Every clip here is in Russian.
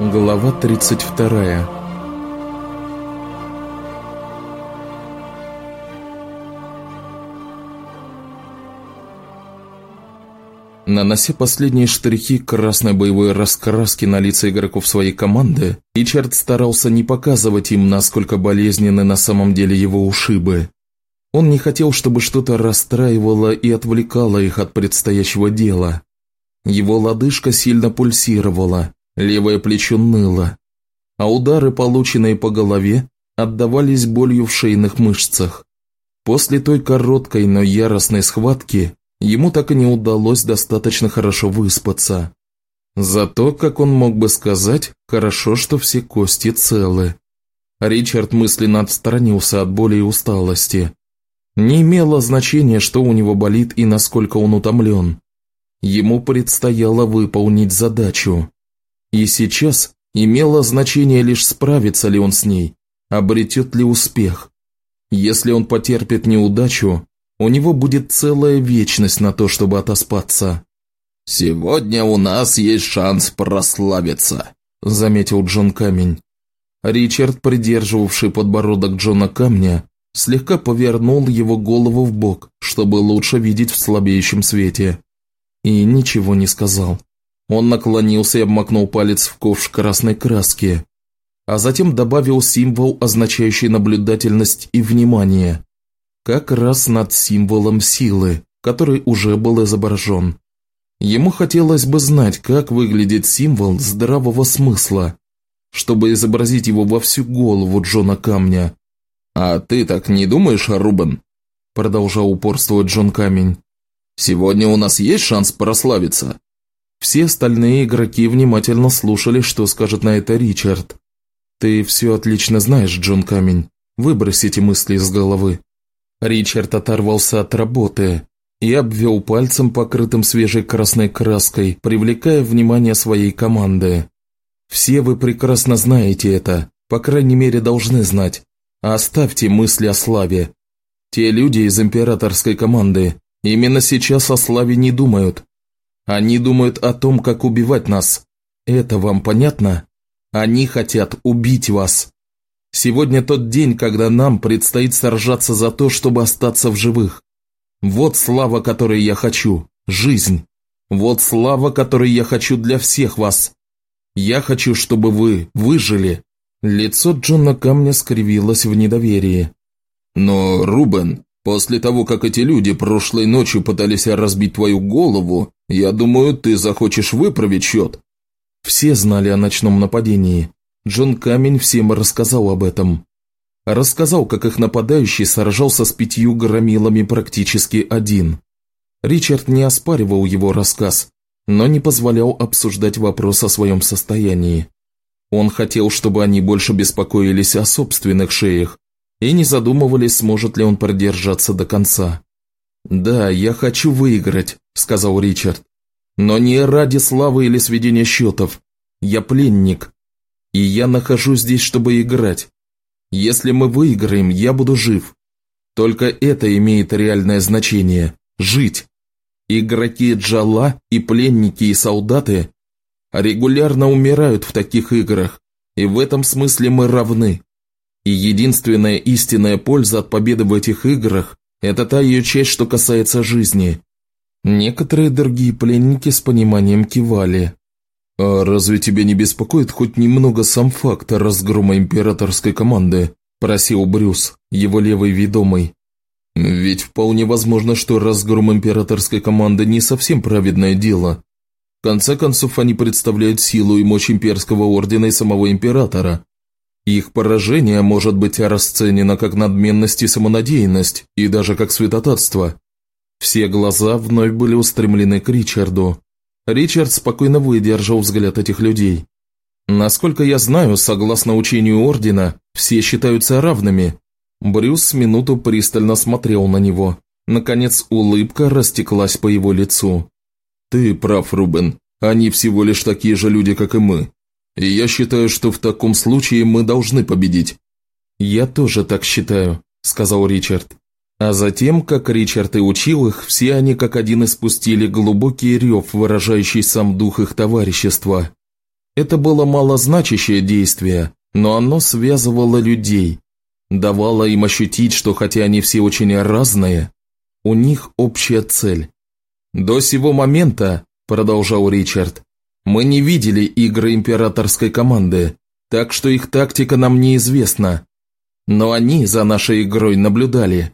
Глава 32 Нанося последние штрихи красной боевой раскраски на лица игроков своей команды, Ричард старался не показывать им, насколько болезненны на самом деле его ушибы. Он не хотел, чтобы что-то расстраивало и отвлекало их от предстоящего дела. Его лодыжка сильно пульсировала, левое плечо ныло, а удары, полученные по голове, отдавались болью в шейных мышцах. После той короткой, но яростной схватки ему так и не удалось достаточно хорошо выспаться. Зато, как он мог бы сказать, хорошо, что все кости целы. Ричард мысленно отстранился от боли и усталости. Не имело значения, что у него болит и насколько он утомлен. Ему предстояло выполнить задачу. И сейчас имело значение лишь справится ли он с ней, обретет ли успех. Если он потерпит неудачу, у него будет целая вечность на то, чтобы отоспаться. «Сегодня у нас есть шанс прославиться», – заметил Джон Камень. Ричард, придерживавший подбородок Джона Камня, слегка повернул его голову в бок, чтобы лучше видеть в слабеющем свете. И ничего не сказал. Он наклонился и обмакнул палец в ковш красной краски, а затем добавил символ, означающий наблюдательность и внимание как раз над символом силы, который уже был изображен. Ему хотелось бы знать, как выглядит символ здравого смысла, чтобы изобразить его во всю голову Джона Камня. «А ты так не думаешь, Рубен?» Продолжал упорствовать Джон Камень. «Сегодня у нас есть шанс прославиться?» Все остальные игроки внимательно слушали, что скажет на это Ричард. «Ты все отлично знаешь, Джон Камень. Выбрось эти мысли из головы. Ричард оторвался от работы и обвел пальцем, покрытым свежей красной краской, привлекая внимание своей команды. «Все вы прекрасно знаете это, по крайней мере должны знать. Оставьте мысли о славе. Те люди из императорской команды именно сейчас о славе не думают. Они думают о том, как убивать нас. Это вам понятно? Они хотят убить вас. Сегодня тот день, когда нам предстоит сражаться за то, чтобы остаться в живых. Вот слава, которой я хочу. Жизнь. Вот слава, которой я хочу для всех вас. Я хочу, чтобы вы выжили. Лицо Джона Камня скривилось в недоверии. Но, Рубен, после того, как эти люди прошлой ночью пытались разбить твою голову, я думаю, ты захочешь выправить счет. Все знали о ночном нападении. Джон Камень всем рассказал об этом. Рассказал, как их нападающий сражался с пятью громилами практически один. Ричард не оспаривал его рассказ, но не позволял обсуждать вопрос о своем состоянии. Он хотел, чтобы они больше беспокоились о собственных шеях и не задумывались, сможет ли он продержаться до конца. «Да, я хочу выиграть», – сказал Ричард. «Но не ради славы или сведения счетов. Я пленник, и я нахожусь здесь, чтобы играть. Если мы выиграем, я буду жив. Только это имеет реальное значение – жить. Игроки Джала и пленники и солдаты регулярно умирают в таких играх, и в этом смысле мы равны. И единственная истинная польза от победы в этих играх – это та ее часть, что касается жизни. Некоторые другие пленники с пониманием кивали. «А разве тебя не беспокоит хоть немного сам факт разгрома императорской команды?» – просил Брюс, его левый ведомый. «Ведь вполне возможно, что разгром императорской команды не совсем праведное дело. В конце концов, они представляют силу и мощь имперского ордена и самого императора. Их поражение может быть расценено как надменность и самонадеянность, и даже как святотатство». Все глаза вновь были устремлены к Ричарду, Ричард спокойно выдержал взгляд этих людей. Насколько я знаю, согласно учению Ордена, все считаются равными. Брюс минуту пристально смотрел на него. Наконец улыбка растеклась по его лицу. «Ты прав, Рубен. Они всего лишь такие же люди, как и мы. И я считаю, что в таком случае мы должны победить». «Я тоже так считаю», – сказал Ричард. А затем, как Ричард и учил их, все они как один испустили глубокий рев, выражающий сам дух их товарищества. Это было малозначащее действие, но оно связывало людей, давало им ощутить, что хотя они все очень разные, у них общая цель. До сего момента, продолжал Ричард, мы не видели игры императорской команды, так что их тактика нам неизвестна. Но они за нашей игрой наблюдали.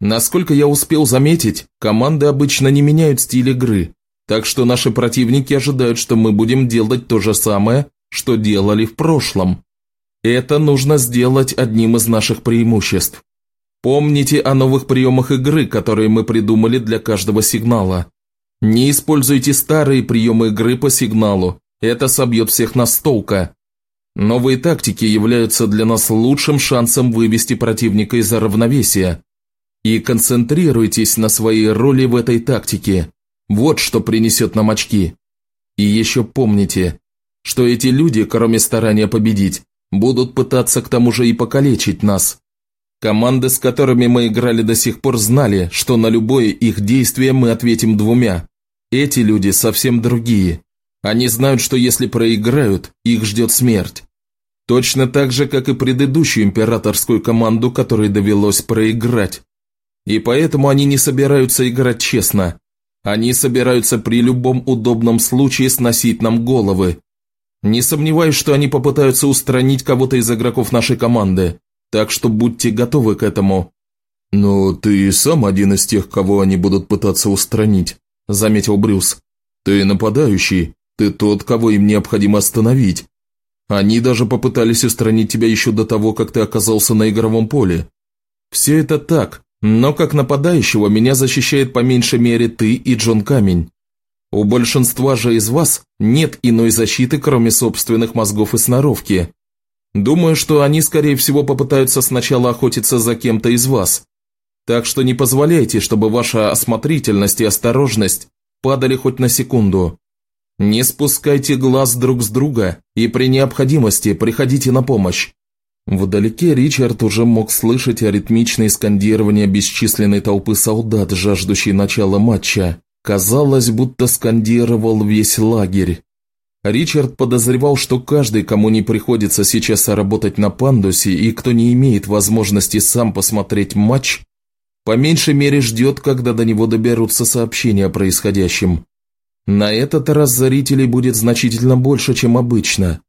Насколько я успел заметить, команды обычно не меняют стиль игры, так что наши противники ожидают, что мы будем делать то же самое, что делали в прошлом. Это нужно сделать одним из наших преимуществ. Помните о новых приемах игры, которые мы придумали для каждого сигнала. Не используйте старые приемы игры по сигналу, это собьет всех нас с толка. Новые тактики являются для нас лучшим шансом вывести противника из равновесия. И концентрируйтесь на своей роли в этой тактике. Вот что принесет нам очки. И еще помните, что эти люди, кроме старания победить, будут пытаться к тому же и покалечить нас. Команды, с которыми мы играли до сих пор, знали, что на любое их действие мы ответим двумя. Эти люди совсем другие. Они знают, что если проиграют, их ждет смерть. Точно так же, как и предыдущую императорскую команду, которой довелось проиграть. И поэтому они не собираются играть честно. Они собираются при любом удобном случае сносить нам головы. Не сомневаюсь, что они попытаются устранить кого-то из игроков нашей команды, так что будьте готовы к этому». «Но ты сам один из тех, кого они будут пытаться устранить», – заметил Брюс. «Ты нападающий, ты тот, кого им необходимо остановить. Они даже попытались устранить тебя еще до того, как ты оказался на игровом поле. Все это так, но как нападающего меня защищает по меньшей мере ты и Джон Камень. У большинства же из вас нет иной защиты, кроме собственных мозгов и сноровки. Думаю, что они, скорее всего, попытаются сначала охотиться за кем-то из вас. Так что не позволяйте, чтобы ваша осмотрительность и осторожность падали хоть на секунду. Не спускайте глаз друг с друга и при необходимости приходите на помощь. Вдалеке Ричард уже мог слышать аритмичные скандирования бесчисленной толпы солдат, жаждущей начала матча. Казалось, будто скандировал весь лагерь. Ричард подозревал, что каждый, кому не приходится сейчас работать на пандусе и кто не имеет возможности сам посмотреть матч, по меньшей мере ждет, когда до него доберутся сообщения о происходящем. На этот раз зрителей будет значительно больше, чем обычно.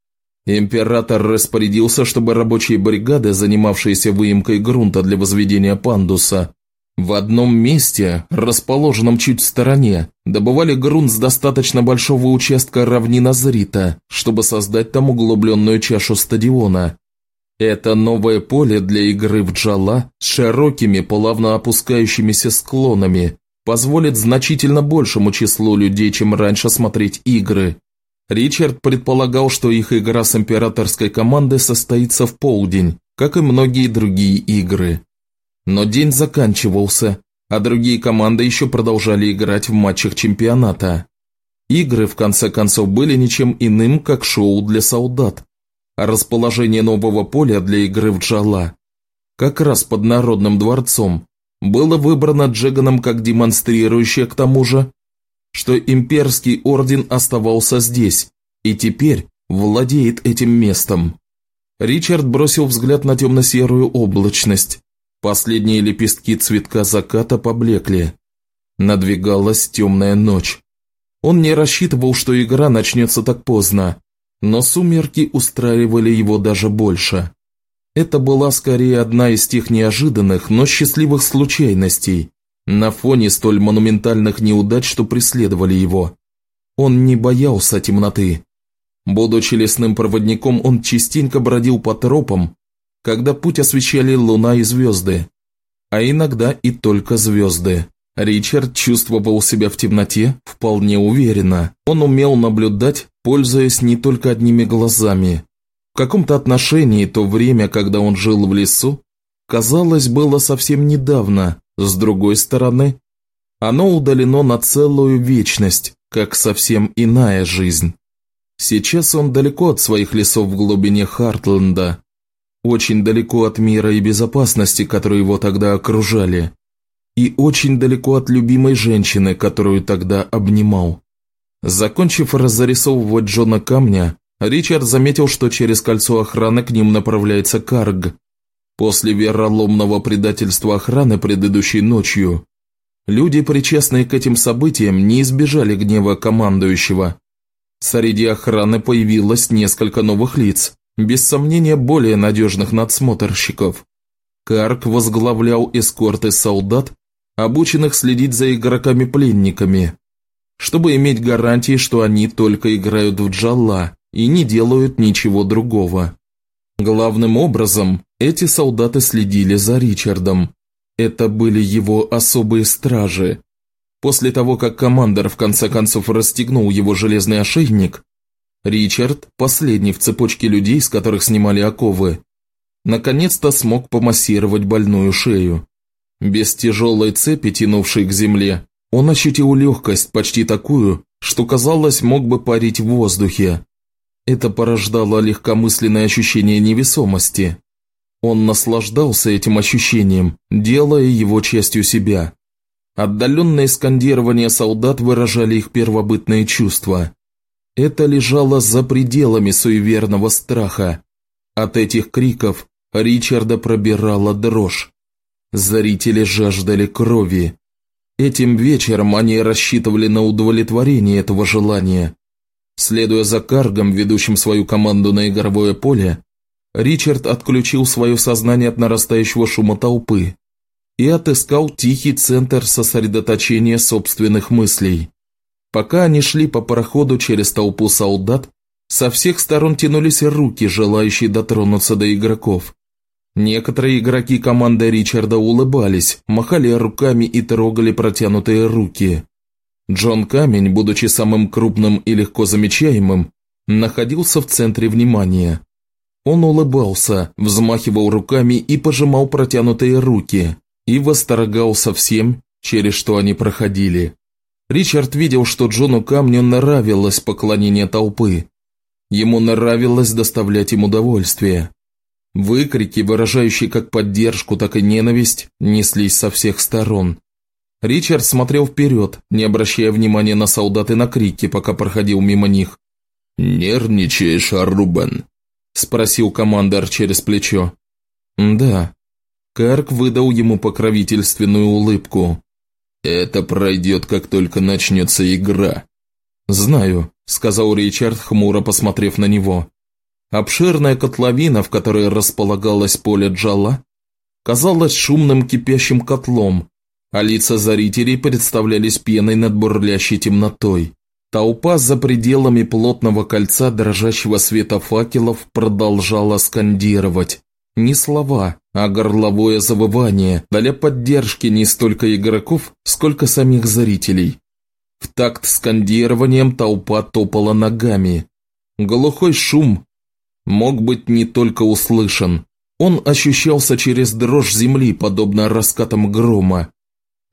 Император распорядился, чтобы рабочие бригады, занимавшиеся выемкой грунта для возведения пандуса, в одном месте, расположенном чуть в стороне, добывали грунт с достаточно большого участка равнина Зрита, чтобы создать там углубленную чашу стадиона. Это новое поле для игры в джала с широкими плавно опускающимися склонами, позволит значительно большему числу людей, чем раньше смотреть игры. Ричард предполагал, что их игра с императорской командой состоится в полдень, как и многие другие игры. Но день заканчивался, а другие команды еще продолжали играть в матчах чемпионата. Игры, в конце концов, были ничем иным, как шоу для солдат. А расположение нового поля для игры в Джала, как раз под Народным дворцом, было выбрано Джеганом как демонстрирующее к тому же, что имперский орден оставался здесь и теперь владеет этим местом. Ричард бросил взгляд на темно-серую облачность. Последние лепестки цветка заката поблекли. Надвигалась темная ночь. Он не рассчитывал, что игра начнется так поздно, но сумерки устраивали его даже больше. Это была скорее одна из тех неожиданных, но счастливых случайностей, на фоне столь монументальных неудач, что преследовали его. Он не боялся темноты. Будучи лесным проводником, он частенько бродил по тропам, когда путь освещали луна и звезды, а иногда и только звезды. Ричард чувствовал себя в темноте вполне уверенно. Он умел наблюдать, пользуясь не только одними глазами, в каком-то отношении то время, когда он жил в лесу, казалось, было совсем недавно, с другой стороны, оно удалено на целую вечность, как совсем иная жизнь. Сейчас он далеко от своих лесов в глубине Хартленда, очень далеко от мира и безопасности, которые его тогда окружали, и очень далеко от любимой женщины, которую тогда обнимал. Закончив разрисовывать Джона Камня, Ричард заметил, что через кольцо охраны к ним направляется Карг. После вероломного предательства охраны предыдущей ночью, люди, причастные к этим событиям, не избежали гнева командующего. Среди охраны появилось несколько новых лиц, без сомнения более надежных надсмотрщиков. Карк возглавлял эскорты солдат, обученных следить за игроками-пленниками, чтобы иметь гарантии, что они только играют в джалла и не делают ничего другого. Главным образом, эти солдаты следили за Ричардом. Это были его особые стражи. После того, как командор в конце концов расстегнул его железный ошейник, Ричард, последний в цепочке людей, с которых снимали оковы, наконец-то смог помассировать больную шею. Без тяжелой цепи, тянувшей к земле, он ощутил легкость, почти такую, что, казалось, мог бы парить в воздухе. Это порождало легкомысленное ощущение невесомости. Он наслаждался этим ощущением, делая его частью себя. Отдаленные скандирования солдат выражали их первобытные чувства. Это лежало за пределами суеверного страха. От этих криков Ричарда пробирала дрожь. Зрители жаждали крови. Этим вечером они рассчитывали на удовлетворение этого желания. Следуя за Каргом, ведущим свою команду на игровое поле, Ричард отключил свое сознание от нарастающего шума толпы и отыскал тихий центр сосредоточения собственных мыслей. Пока они шли по пароходу через толпу солдат, со всех сторон тянулись руки, желающие дотронуться до игроков. Некоторые игроки команды Ричарда улыбались, махали руками и трогали протянутые руки. Джон Камень, будучи самым крупным и легко замечаемым, находился в центре внимания. Он улыбался, взмахивал руками и пожимал протянутые руки, и восторгался всем, через что они проходили. Ричард видел, что Джону Камню нравилось поклонение толпы. Ему нравилось доставлять им удовольствие. Выкрики, выражающие как поддержку, так и ненависть, неслись со всех сторон. Ричард смотрел вперед, не обращая внимания на солдат и на крики, пока проходил мимо них. «Нервничаешь, Рубен?» – спросил командор через плечо. «Да», Карк выдал ему покровительственную улыбку. «Это пройдет, как только начнется игра». «Знаю», – сказал Ричард, хмуро посмотрев на него. Обширная котловина, в которой располагалось поле Джала, казалась шумным кипящим котлом, а лица зрителей представлялись пеной над бурлящей темнотой. Толпа за пределами плотного кольца дрожащего света факелов продолжала скандировать. Не слова, а горловое завывание для поддержки не столько игроков, сколько самих зрителей. В такт скандированием толпа топала ногами. Глухой шум мог быть не только услышан, он ощущался через дрожь земли, подобно раскатам грома.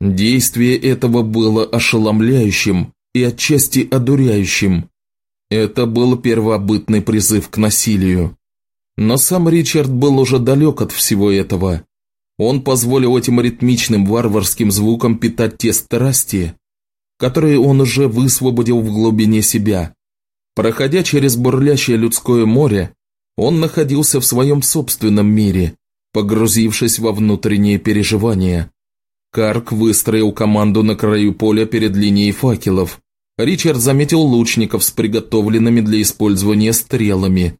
Действие этого было ошеломляющим и отчасти одуряющим. Это был первобытный призыв к насилию. Но сам Ричард был уже далек от всего этого. Он позволил этим ритмичным варварским звукам питать те страсти, которые он уже высвободил в глубине себя. Проходя через бурлящее людское море, он находился в своем собственном мире, погрузившись во внутренние переживания. Карк выстроил команду на краю поля перед линией факелов. Ричард заметил лучников с приготовленными для использования стрелами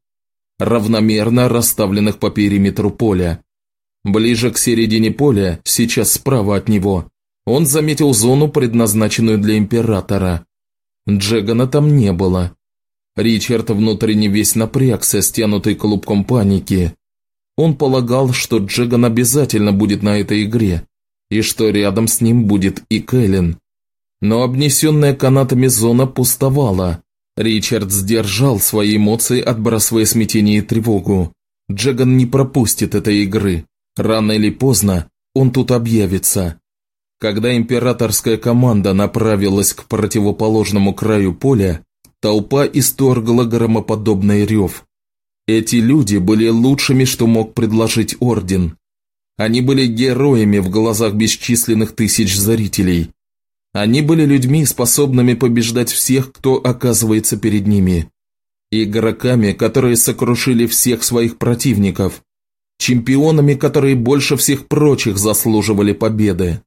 равномерно расставленных по периметру поля. Ближе к середине поля, сейчас справа от него, он заметил зону, предназначенную для Императора. Джегана там не было. Ричард внутренне весь напрягся, стянутый клубком паники. Он полагал, что Джеган обязательно будет на этой игре, и что рядом с ним будет и Кэлен. Но обнесенная канатами зона пустовала, Ричард сдержал свои эмоции, отбрасывая смятение и тревогу. Джеган не пропустит этой игры. Рано или поздно он тут объявится. Когда императорская команда направилась к противоположному краю поля, толпа исторгла громоподобный рев. Эти люди были лучшими, что мог предложить Орден. Они были героями в глазах бесчисленных тысяч зрителей. Они были людьми, способными побеждать всех, кто оказывается перед ними. игроками, которые сокрушили всех своих противников, чемпионами, которые больше всех прочих заслуживали победы.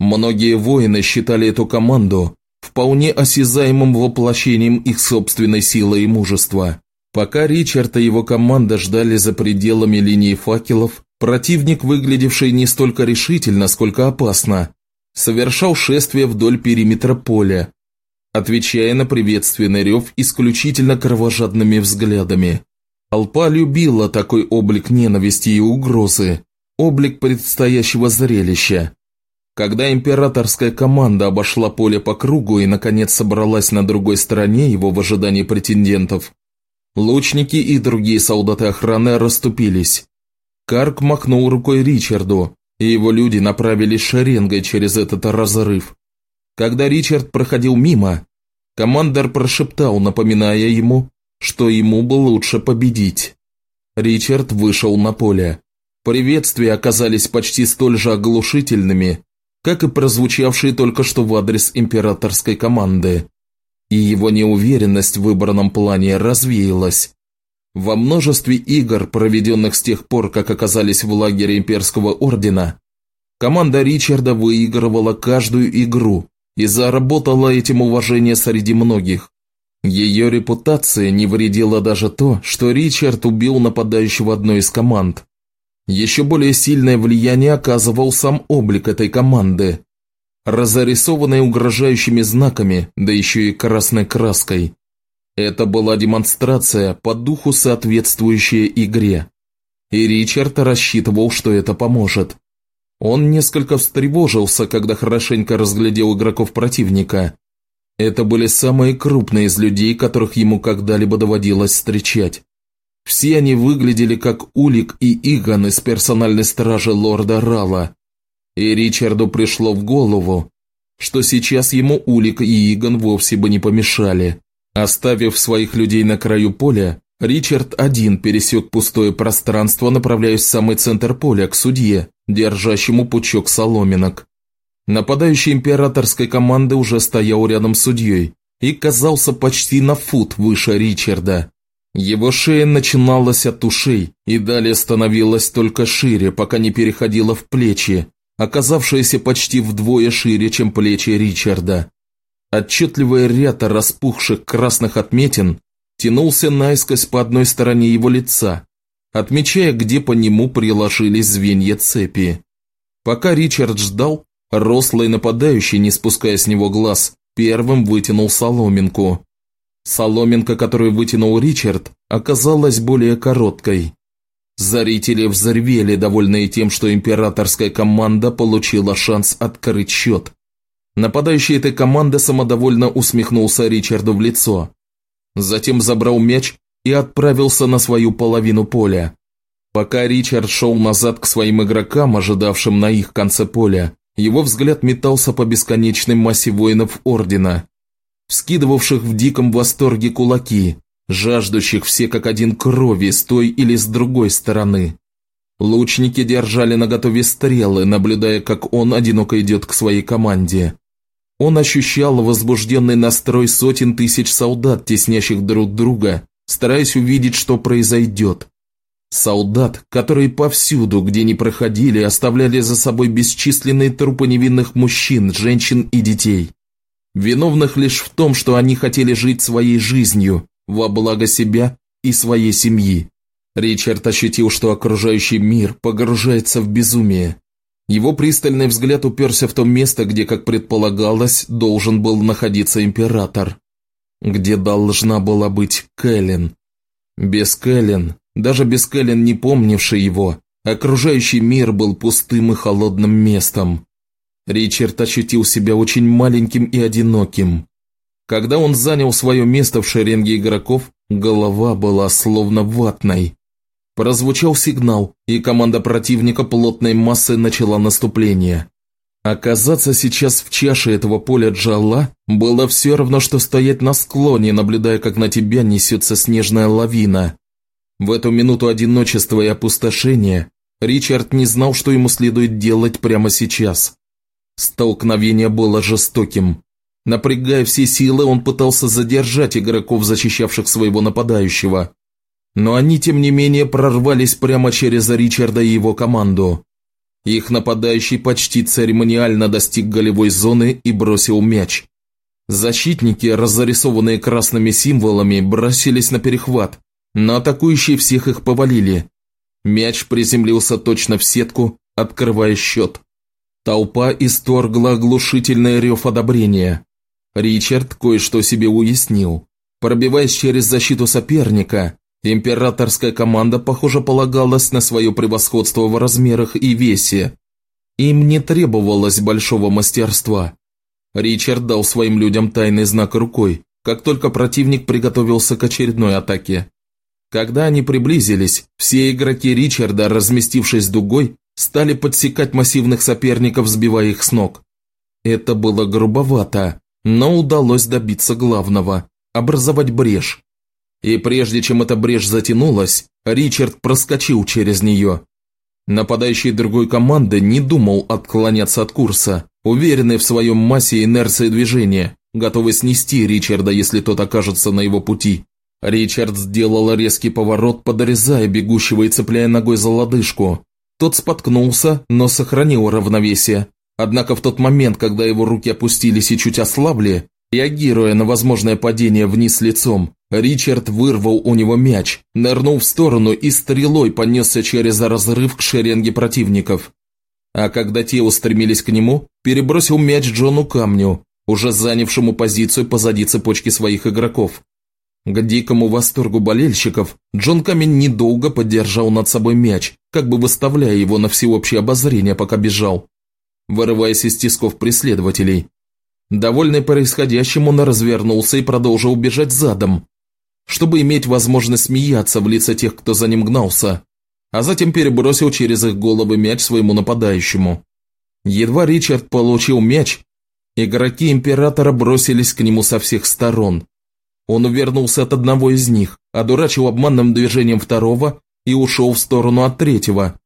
Многие воины считали эту команду вполне осязаемым воплощением их собственной силы и мужества. Пока Ричард и его команда ждали за пределами линии факелов, противник, выглядевший не столько решительно, сколько опасно, совершал шествие вдоль периметра поля, отвечая на приветственный рев исключительно кровожадными взглядами. Толпа любила такой облик ненависти и угрозы, облик предстоящего зрелища. Когда императорская команда обошла поле по кругу и, наконец, собралась на другой стороне его в ожидании претендентов, лучники и другие солдаты охраны расступились. Карк махнул рукой Ричарду, и его люди направились шеренгой через этот разрыв. Когда Ричард проходил мимо, командор прошептал, напоминая ему, что ему бы лучше победить. Ричард вышел на поле. Приветствия оказались почти столь же оглушительными, как и прозвучавшие только что в адрес императорской команды. И его неуверенность в выбранном плане развеялась. Во множестве игр, проведенных с тех пор, как оказались в лагере имперского ордена, команда Ричарда выигрывала каждую игру и заработала этим уважение среди многих. Ее репутация не вредила даже то, что Ричард убил нападающего одной из команд. Еще более сильное влияние оказывал сам облик этой команды, разрисованной угрожающими знаками, да еще и красной краской. Это была демонстрация по духу соответствующая игре. И Ричард рассчитывал, что это поможет. Он несколько встревожился, когда хорошенько разглядел игроков противника. Это были самые крупные из людей, которых ему когда-либо доводилось встречать. Все они выглядели как Улик и Иган из персональной стражи лорда Рала. И Ричарду пришло в голову, что сейчас ему Улик и Иган вовсе бы не помешали. Оставив своих людей на краю поля, Ричард один пересек пустое пространство, направляясь в самый центр поля, к судье, держащему пучок соломинок. Нападающий императорской команды уже стоял рядом с судьей и казался почти на фут выше Ричарда. Его шея начиналась от ушей и далее становилась только шире, пока не переходила в плечи, оказавшиеся почти вдвое шире, чем плечи Ричарда. Отчетливый ряд распухших красных отметин тянулся наискось по одной стороне его лица, отмечая, где по нему приложились звенья цепи. Пока Ричард ждал, рослый нападающий, не спуская с него глаз, первым вытянул соломинку. Соломинка, которую вытянул Ричард, оказалась более короткой. Зрители взорвели, довольные тем, что императорская команда получила шанс открыть счет. Нападающий этой команды самодовольно усмехнулся Ричарду в лицо. Затем забрал мяч и отправился на свою половину поля. Пока Ричард шел назад к своим игрокам, ожидавшим на их конце поля, его взгляд метался по бесконечной массе воинов Ордена, вскидывавших в диком восторге кулаки, жаждущих все как один крови с той или с другой стороны. Лучники держали наготове стрелы, наблюдая, как он одиноко идет к своей команде. Он ощущал возбужденный настрой сотен тысяч солдат, теснящих друг друга, стараясь увидеть, что произойдет. Солдат, которые повсюду, где ни проходили, оставляли за собой бесчисленные трупы невинных мужчин, женщин и детей виновных лишь в том, что они хотели жить своей жизнью во благо себя и своей семьи. Ричард ощутил, что окружающий мир погружается в безумие. Его пристальный взгляд уперся в то место, где, как предполагалось, должен был находиться император. Где должна была быть Кэлен. Без Кэлен, даже без Кэлен, не помнивший его, окружающий мир был пустым и холодным местом. Ричард ощутил себя очень маленьким и одиноким. Когда он занял свое место в шеренге игроков, голова была словно ватной. Прозвучал сигнал, и команда противника плотной массы начала наступление. Оказаться сейчас в чаше этого поля Джалла было все равно, что стоять на склоне, наблюдая, как на тебя несется снежная лавина. В эту минуту одиночества и опустошения Ричард не знал, что ему следует делать прямо сейчас. Столкновение было жестоким. Напрягая все силы, он пытался задержать игроков, защищавших своего нападающего. Но они, тем не менее, прорвались прямо через Ричарда и его команду. Их нападающий почти церемониально достиг голевой зоны и бросил мяч. Защитники, разрисованные красными символами, бросились на перехват, но атакующие всех их повалили. Мяч приземлился точно в сетку, открывая счет. Толпа исторгла оглушительный рев одобрения. Ричард кое-что себе уяснил. Пробиваясь через защиту соперника, императорская команда, похоже, полагалась на свое превосходство в размерах и весе. Им не требовалось большого мастерства. Ричард дал своим людям тайный знак рукой, как только противник приготовился к очередной атаке. Когда они приблизились, все игроки Ричарда, разместившись дугой, стали подсекать массивных соперников, сбивая их с ног. Это было грубовато, но удалось добиться главного – образовать брешь. И прежде чем эта брешь затянулась, Ричард проскочил через нее. Нападающий другой команды не думал отклоняться от курса, уверенный в своем массе инерции движения, готовый снести Ричарда, если тот окажется на его пути. Ричард сделал резкий поворот, подрезая бегущего и цепляя ногой за лодыжку. Тот споткнулся, но сохранил равновесие. Однако в тот момент, когда его руки опустились и чуть ослабли, реагируя на возможное падение вниз лицом, Ричард вырвал у него мяч, нырнул в сторону и стрелой понесся через разрыв к шеренге противников. А когда те устремились к нему, перебросил мяч Джону Камню, уже занявшему позицию позади цепочки своих игроков. К дикому восторгу болельщиков Джон Камень недолго поддержал над собой мяч, как бы выставляя его на всеобщее обозрение, пока бежал, вырываясь из тисков преследователей. Довольный происходящим, он развернулся и продолжил бежать задом, чтобы иметь возможность смеяться в лица тех, кто за ним гнался, а затем перебросил через их головы мяч своему нападающему. Едва Ричард получил мяч, игроки Императора бросились к нему со всех сторон. Он увернулся от одного из них, одурачил обманным движением второго и ушел в сторону от третьего,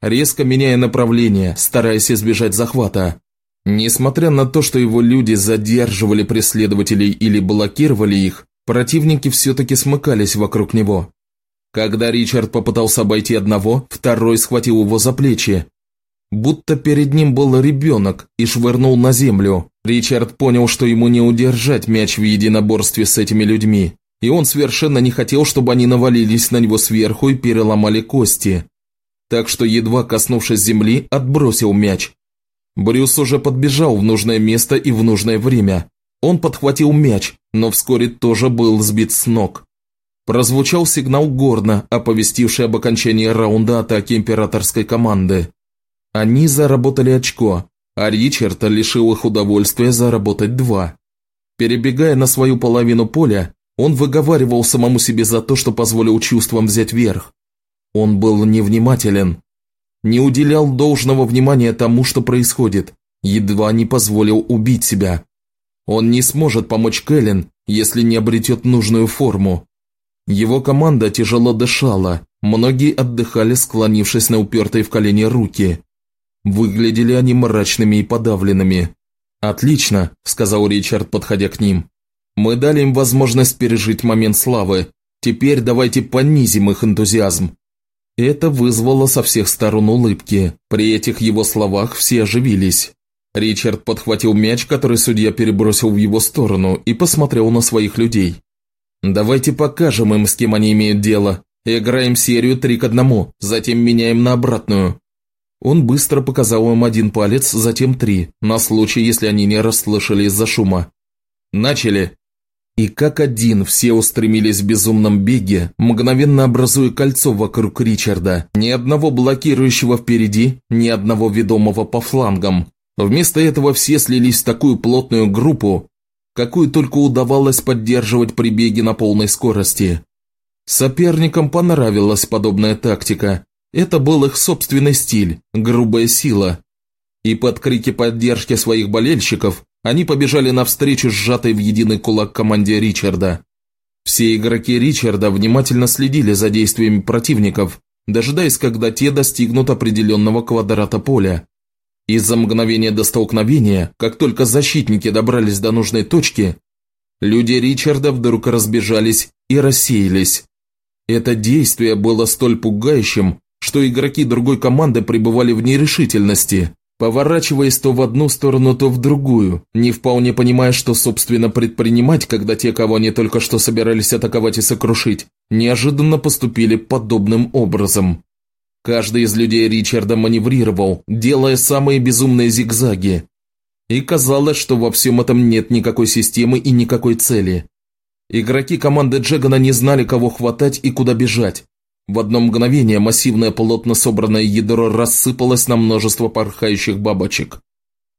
резко меняя направление, стараясь избежать захвата. Несмотря на то, что его люди задерживали преследователей или блокировали их, противники все-таки смыкались вокруг него. Когда Ричард попытался обойти одного, второй схватил его за плечи. Будто перед ним был ребенок и швырнул на землю. Ричард понял, что ему не удержать мяч в единоборстве с этими людьми, и он совершенно не хотел, чтобы они навалились на него сверху и переломали кости. Так что, едва коснувшись земли, отбросил мяч. Брюс уже подбежал в нужное место и в нужное время. Он подхватил мяч, но вскоре тоже был сбит с ног. Прозвучал сигнал Горна, оповестивший об окончании раунда атаки императорской команды. Они заработали очко, а Ричард лишил их удовольствия заработать два. Перебегая на свою половину поля, он выговаривал самому себе за то, что позволил чувствам взять верх. Он был невнимателен, не уделял должного внимания тому, что происходит, едва не позволил убить себя. Он не сможет помочь Кэлен, если не обретет нужную форму. Его команда тяжело дышала, многие отдыхали, склонившись на упертые в колени руки. Выглядели они мрачными и подавленными. «Отлично», – сказал Ричард, подходя к ним. «Мы дали им возможность пережить момент славы. Теперь давайте понизим их энтузиазм». Это вызвало со всех сторон улыбки. При этих его словах все оживились. Ричард подхватил мяч, который судья перебросил в его сторону, и посмотрел на своих людей. Давайте покажем им, с кем они имеют дело. Играем серию три к одному, затем меняем на обратную. Он быстро показал им один палец, затем три, на случай, если они не расслышали из-за шума. Начали. И как один все устремились в безумном беге, мгновенно образуя кольцо вокруг Ричарда, ни одного блокирующего впереди, ни одного ведомого по флангам. Вместо этого все слились в такую плотную группу, какую только удавалось поддерживать при беге на полной скорости. Соперникам понравилась подобная тактика. Это был их собственный стиль, грубая сила. И под крики поддержки своих болельщиков они побежали навстречу сжатой в единый кулак команде Ричарда. Все игроки Ричарда внимательно следили за действиями противников, дожидаясь, когда те достигнут определенного квадрата поля. И за мгновение до столкновения, как только защитники добрались до нужной точки, люди Ричарда вдруг разбежались и рассеялись. Это действие было столь пугающим, что игроки другой команды пребывали в нерешительности, поворачиваясь то в одну сторону, то в другую, не вполне понимая, что собственно предпринимать, когда те, кого они только что собирались атаковать и сокрушить, неожиданно поступили подобным образом. Каждый из людей Ричарда маневрировал, делая самые безумные зигзаги. И казалось, что во всем этом нет никакой системы и никакой цели. Игроки команды Джегана не знали, кого хватать и куда бежать. В одно мгновение массивное плотно собранное ядро рассыпалось на множество порхающих бабочек.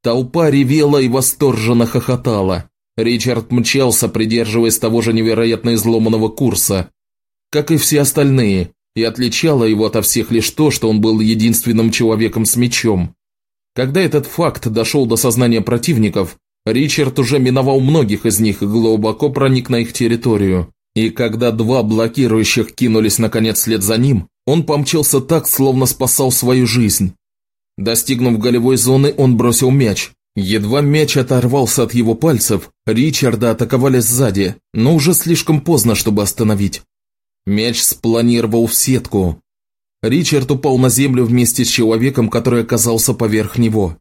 Толпа ревела и восторженно хохотала. Ричард мчался, придерживаясь того же невероятно изломанного курса, как и все остальные, и отличало его ото всех лишь то, что он был единственным человеком с мечом. Когда этот факт дошел до сознания противников, Ричард уже миновал многих из них и глубоко проник на их территорию. И когда два блокирующих кинулись наконец вслед за ним, он помчался так, словно спасал свою жизнь. Достигнув голевой зоны, он бросил мяч. Едва мяч оторвался от его пальцев, Ричарда атаковали сзади, но уже слишком поздно, чтобы остановить. Мяч спланировал в сетку. Ричард упал на землю вместе с человеком, который оказался поверх него.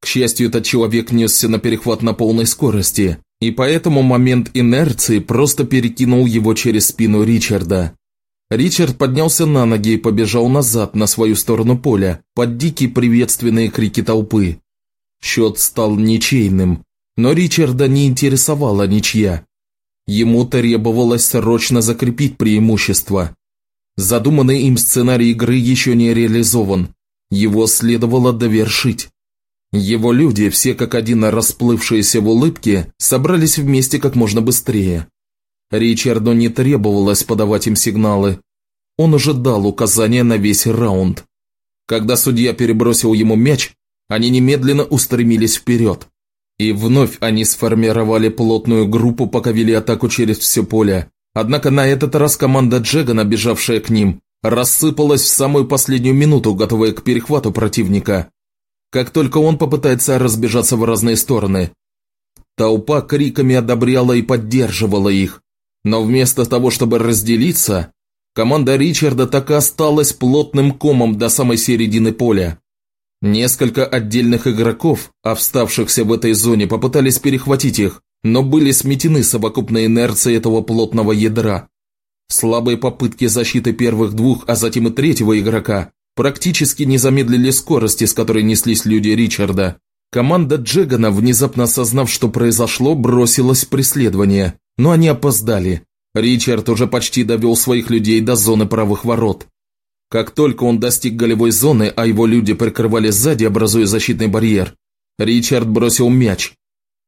К счастью, этот человек несся на перехват на полной скорости, и поэтому момент инерции просто перекинул его через спину Ричарда. Ричард поднялся на ноги и побежал назад на свою сторону поля, под дикие приветственные крики толпы. Счет стал ничейным, но Ричарда не интересовала ничья. Ему требовалось срочно закрепить преимущество. Задуманный им сценарий игры еще не реализован. Его следовало довершить. Его люди, все как один расплывшиеся в улыбке, собрались вместе как можно быстрее. Ричарду не требовалось подавать им сигналы. Он уже дал указания на весь раунд. Когда судья перебросил ему мяч, они немедленно устремились вперед. И вновь они сформировали плотную группу, пока вели атаку через все поле. Однако на этот раз команда Джегана, бежавшая к ним, рассыпалась в самую последнюю минуту, готовая к перехвату противника. Как только он попытается разбежаться в разные стороны. Толпа криками одобряла и поддерживала их. Но вместо того, чтобы разделиться, команда Ричарда так и осталась плотным комом до самой середины поля. Несколько отдельных игроков, вставшихся в этой зоне, попытались перехватить их, но были сметены совокупной инерцией этого плотного ядра. Слабые попытки защиты первых двух, а затем и третьего игрока практически не замедлили скорости, с которой неслись люди Ричарда. Команда Джегана, внезапно осознав, что произошло, бросилась в преследование, но они опоздали. Ричард уже почти довел своих людей до зоны правых ворот. Как только он достиг голевой зоны, а его люди прикрывали сзади, образуя защитный барьер, Ричард бросил мяч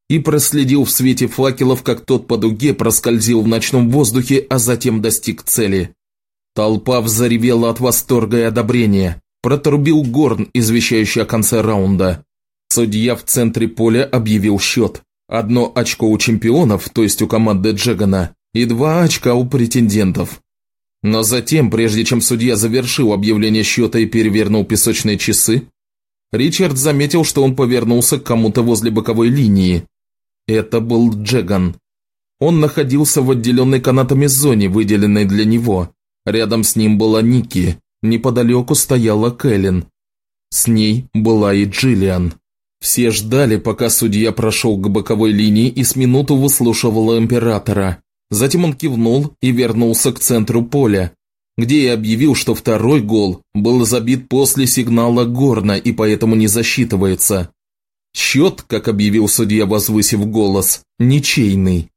и проследил в свете факелов, как тот по дуге проскользил в ночном воздухе, а затем достиг цели. Толпа взаревела от восторга и одобрения. Протрубил горн, извещающий о конце раунда. Судья в центре поля объявил счет. Одно очко у чемпионов, то есть у команды Джегана, и два очка у претендентов. Но затем, прежде чем судья завершил объявление счета и перевернул песочные часы, Ричард заметил, что он повернулся к кому-то возле боковой линии. Это был Джеган. Он находился в отделенной канатами зоне, выделенной для него. Рядом с ним была Ники, неподалеку стояла Кэлен. С ней была и Джиллиан. Все ждали, пока судья прошел к боковой линии и с минуту выслушивал императора. Затем он кивнул и вернулся к центру поля, где и объявил, что второй гол был забит после сигнала Горна и поэтому не засчитывается. Счет, как объявил судья, возвысив голос, ничейный.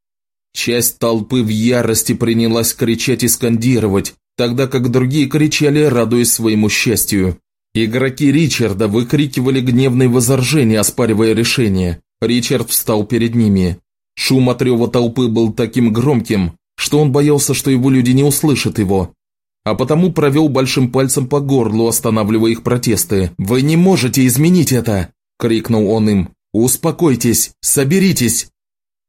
Часть толпы в ярости принялась кричать и скандировать, тогда как другие кричали, радуясь своему счастью. Игроки Ричарда выкрикивали гневные возражения, оспаривая решение. Ричард встал перед ними. Шум от рева толпы был таким громким, что он боялся, что его люди не услышат его, а потому провел большим пальцем по горлу, останавливая их протесты. «Вы не можете изменить это!» – крикнул он им. «Успокойтесь! Соберитесь!»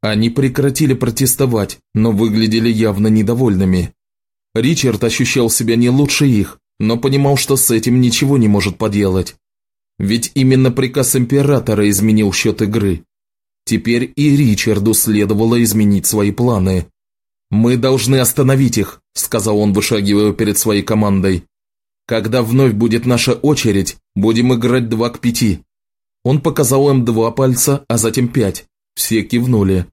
Они прекратили протестовать, но выглядели явно недовольными. Ричард ощущал себя не лучше их, но понимал, что с этим ничего не может поделать. Ведь именно приказ императора изменил счет игры. Теперь и Ричарду следовало изменить свои планы. «Мы должны остановить их», – сказал он, вышагивая перед своей командой. «Когда вновь будет наша очередь, будем играть два к пяти». Он показал им два пальца, а затем пять. Все кивнули.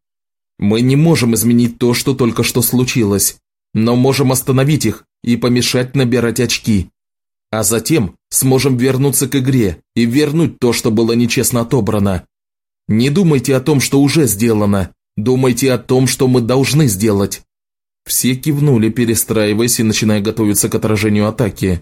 «Мы не можем изменить то, что только что случилось, но можем остановить их и помешать набирать очки. А затем сможем вернуться к игре и вернуть то, что было нечестно отобрано. Не думайте о том, что уже сделано, думайте о том, что мы должны сделать». Все кивнули, перестраиваясь и начиная готовиться к отражению атаки.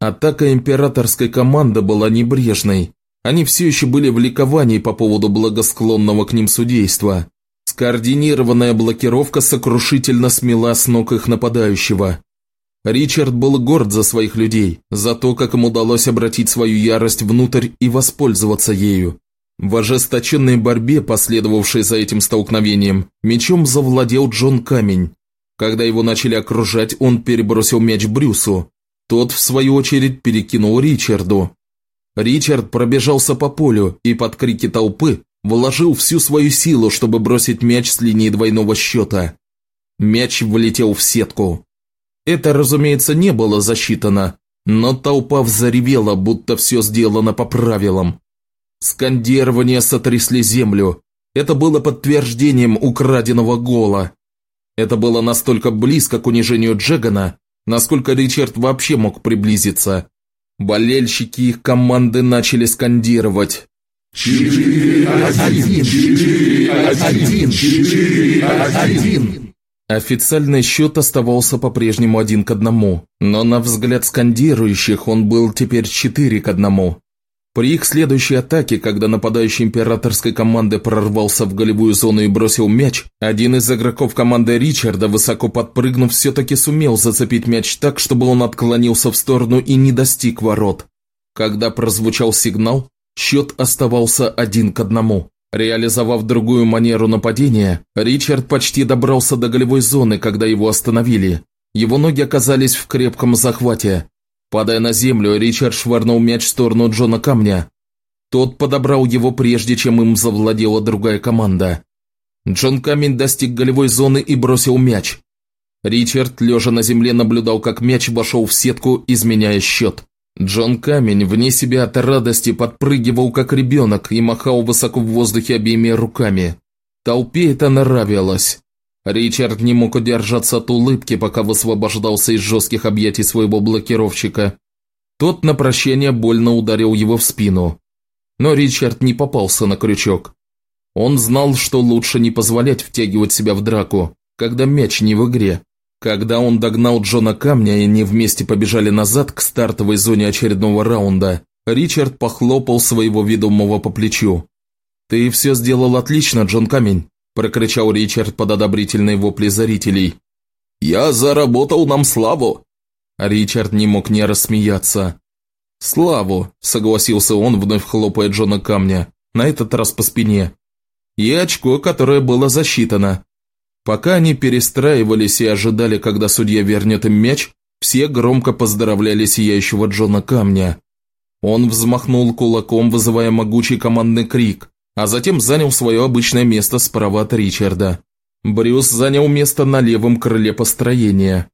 Атака императорской команды была небрежной. Они все еще были в ликовании по поводу благосклонного к ним судейства. Скоординированная блокировка сокрушительно смела с ног их нападающего. Ричард был горд за своих людей, за то, как им удалось обратить свою ярость внутрь и воспользоваться ею. В ожесточенной борьбе, последовавшей за этим столкновением, мечом завладел Джон Камень. Когда его начали окружать, он перебросил мяч Брюсу. Тот, в свою очередь, перекинул Ричарду. Ричард пробежался по полю и под крики толпы вложил всю свою силу, чтобы бросить мяч с линии двойного счета. Мяч влетел в сетку. Это, разумеется, не было засчитано, но толпа взоревела, будто все сделано по правилам. Скандирования сотрясли землю. Это было подтверждением украденного гола. Это было настолько близко к унижению Джегана, насколько Ричард вообще мог приблизиться. Болельщики их команды начали скандировать. «Четыре, один, четыре, один, четыре, один». Официальный счет оставался по-прежнему один к одному, но на взгляд скандирующих он был теперь четыре к одному. При их следующей атаке, когда нападающий императорской команды прорвался в голевую зону и бросил мяч, один из игроков команды Ричарда, высоко подпрыгнув, все-таки сумел зацепить мяч так, чтобы он отклонился в сторону и не достиг ворот. Когда прозвучал сигнал, счет оставался один к одному. Реализовав другую манеру нападения, Ричард почти добрался до голевой зоны, когда его остановили. Его ноги оказались в крепком захвате, Падая на землю, Ричард швырнул мяч в сторону Джона Камня. Тот подобрал его прежде, чем им завладела другая команда. Джон Камень достиг голевой зоны и бросил мяч. Ричард, лежа на земле, наблюдал, как мяч вошел в сетку, изменяя счет. Джон Камень вне себя от радости подпрыгивал, как ребенок, и махал высоко в воздухе обеими руками. Толпе это нравилось. Ричард не мог удержаться от улыбки, пока высвобождался из жестких объятий своего блокировщика. Тот на прощение больно ударил его в спину. Но Ричард не попался на крючок. Он знал, что лучше не позволять втягивать себя в драку, когда мяч не в игре. Когда он догнал Джона Камня и они вместе побежали назад к стартовой зоне очередного раунда, Ричард похлопал своего ведомого по плечу. «Ты все сделал отлично, Джон Камень. – прокричал Ричард под одобрительные вопли зрителей. «Я заработал нам славу!» Ричард не мог не рассмеяться. «Славу!» – согласился он, вновь хлопая Джона камня, на этот раз по спине. «И очко, которое было засчитано». Пока они перестраивались и ожидали, когда судья вернет им мяч, все громко поздравляли сияющего Джона Камня. Он взмахнул кулаком, вызывая могучий командный крик, а затем занял свое обычное место справа от Ричарда. Брюс занял место на левом крыле построения.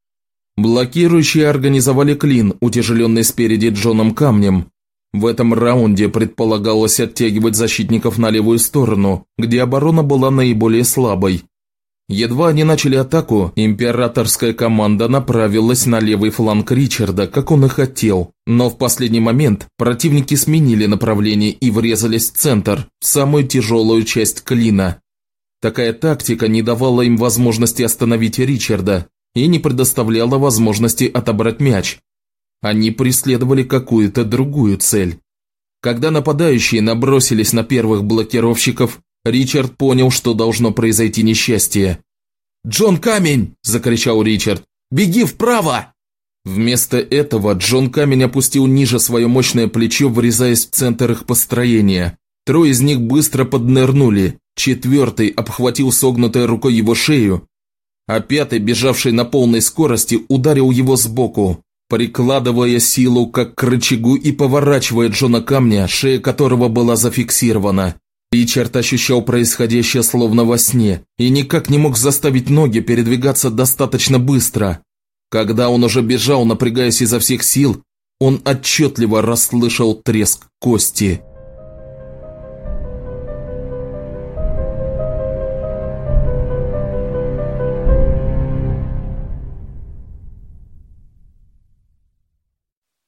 Блокирующие организовали клин, утяжеленный спереди Джоном камнем. В этом раунде предполагалось оттягивать защитников на левую сторону, где оборона была наиболее слабой. Едва они начали атаку, императорская команда направилась на левый фланг Ричарда, как он и хотел. Но в последний момент противники сменили направление и врезались в центр, в самую тяжелую часть клина. Такая тактика не давала им возможности остановить Ричарда и не предоставляла возможности отобрать мяч. Они преследовали какую-то другую цель. Когда нападающие набросились на первых блокировщиков, Ричард понял, что должно произойти несчастье. «Джон Камень!» – закричал Ричард. «Беги вправо!» Вместо этого Джон Камень опустил ниже свое мощное плечо, врезаясь в центр их построения. Трое из них быстро поднырнули, четвертый обхватил согнутой рукой его шею, а пятый, бежавший на полной скорости, ударил его сбоку. прикладывая силу как к рычагу и поворачивая Джона Камня, шея которого была зафиксирована. Ричард ощущал происходящее словно во сне и никак не мог заставить ноги передвигаться достаточно быстро. Когда он уже бежал, напрягаясь изо всех сил, он отчетливо расслышал треск кости.